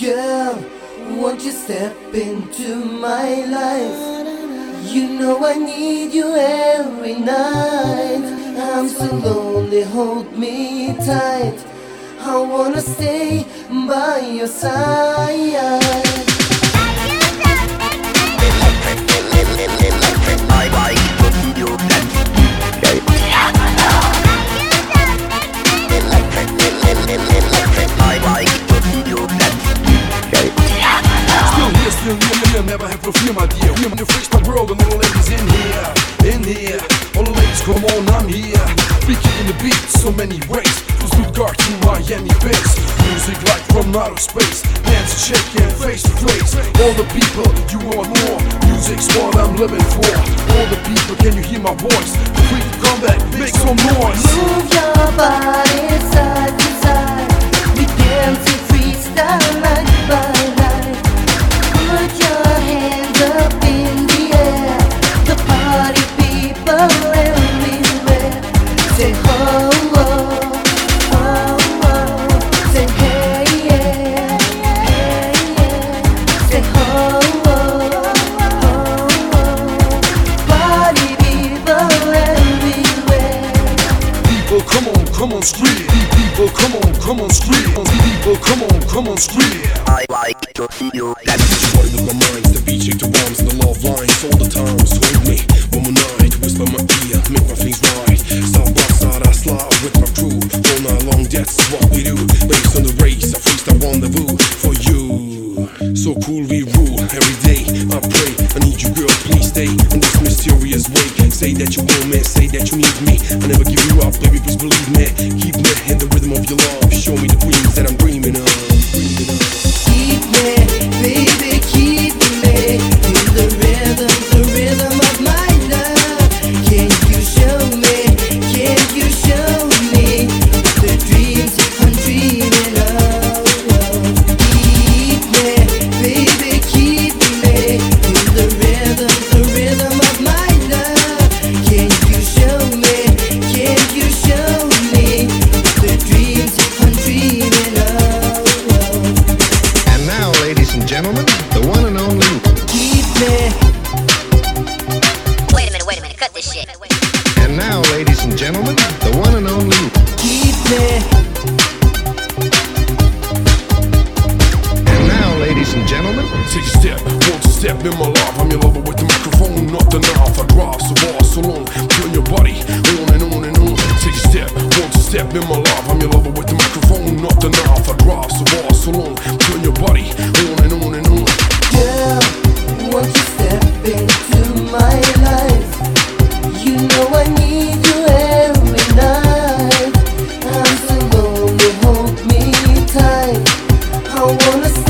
Girl, won't you step into my life? You know I need you every night. I'm so lonely, hold me tight. I wanna stay by your side. Still here, still here, here, never have no fear, my dear. We're the freaks, my world, and all the ladies in here, in here. All the ladies, come on, I'm here. Speaking in the beat, so many ways. From Stuttgart to Miami bass. Music like from outer space. Dance, shaking, face to face. All the people, you want more. Music's what I'm living for. All the people, can you hear my voice? Free to come back, make some noise. Move your come on, oh, oh, oh, say hey, yeah, hey, yeah, say hello, come on, come on scream. People, come on, come on, scream. People, come on, come on, scream. I like to see you dance. Running with my mind, the beat the bombs the love lines all the time. Mysterious way. Say that you want me, say that you need me. I never give you up, baby, please believe me. Keep me in the rhythm of your love. Show me the dreams the one and only Keep me. Wait a minute, wait a minute, cut this shit. And now, ladies and gentlemen, the one and only Keep me, And now, ladies and gentlemen, Take a step, want to step in my life. I'm your lover with the microphone, not the knife. I drive so far, so long. Turn your body on and on and on. Take a step, want to step in my life. I'm your lover with the microphone, not the knife. I drive so far, so long. Turn your body I wanna see.